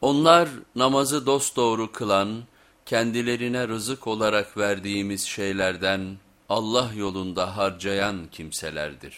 Onlar namazı dosdoğru kılan, kendilerine rızık olarak verdiğimiz şeylerden Allah yolunda harcayan kimselerdir.